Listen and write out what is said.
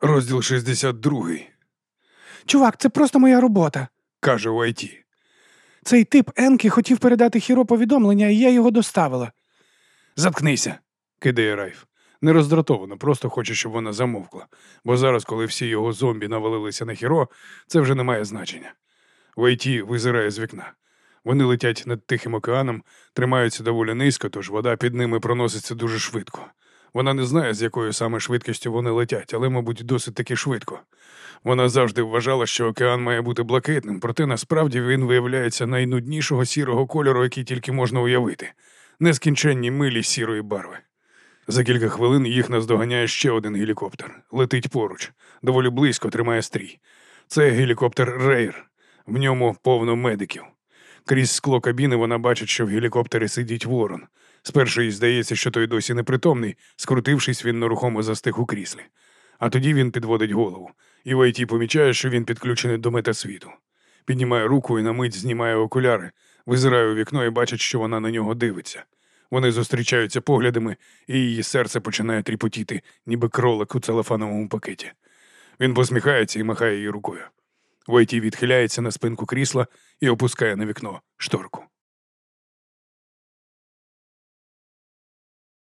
Розділ 62, Чувак, це просто моя робота. каже Уайті. Цей тип Енкі хотів передати Хіро повідомлення, і я його доставила. Заткнися, кидає Райф. Не роздратовано, просто хоче, щоб вона замовкла. Бо зараз, коли всі його зомбі навалилися на хіро, це вже не має значення. Уайті визирає з вікна. Вони летять над Тихим океаном, тримаються доволі низько, тож вода під ними проноситься дуже швидко. Вона не знає, з якою саме швидкістю вони летять, але, мабуть, досить таки швидко. Вона завжди вважала, що океан має бути блакитним, проте насправді він виявляється найнуднішого сірого кольору, який тільки можна уявити. Нескінченні милі сірої барви. За кілька хвилин їх наздоганяє ще один гелікоптер. Летить поруч, доволі близько тримає стрій. Це гелікоптер Рейр. В ньому повно медиків. Крізь скло кабіни вона бачить, що в гелікоптері сидить ворон. Спершу їй здається, що той досі непритомний, скрутившись, він нерухомо застиг у кріслі. А тоді він підводить голову, і Вайті помічає, що він підключений до метасвіту. Піднімає руку і на мить знімає окуляри, визирає у вікно і бачить, що вона на нього дивиться. Вони зустрічаються поглядами, і її серце починає тріпотіти, ніби кролик у целофановому пакеті. Він посміхається і махає її рукою. Войті відхиляється на спинку крісла і опускає на вікно шторку.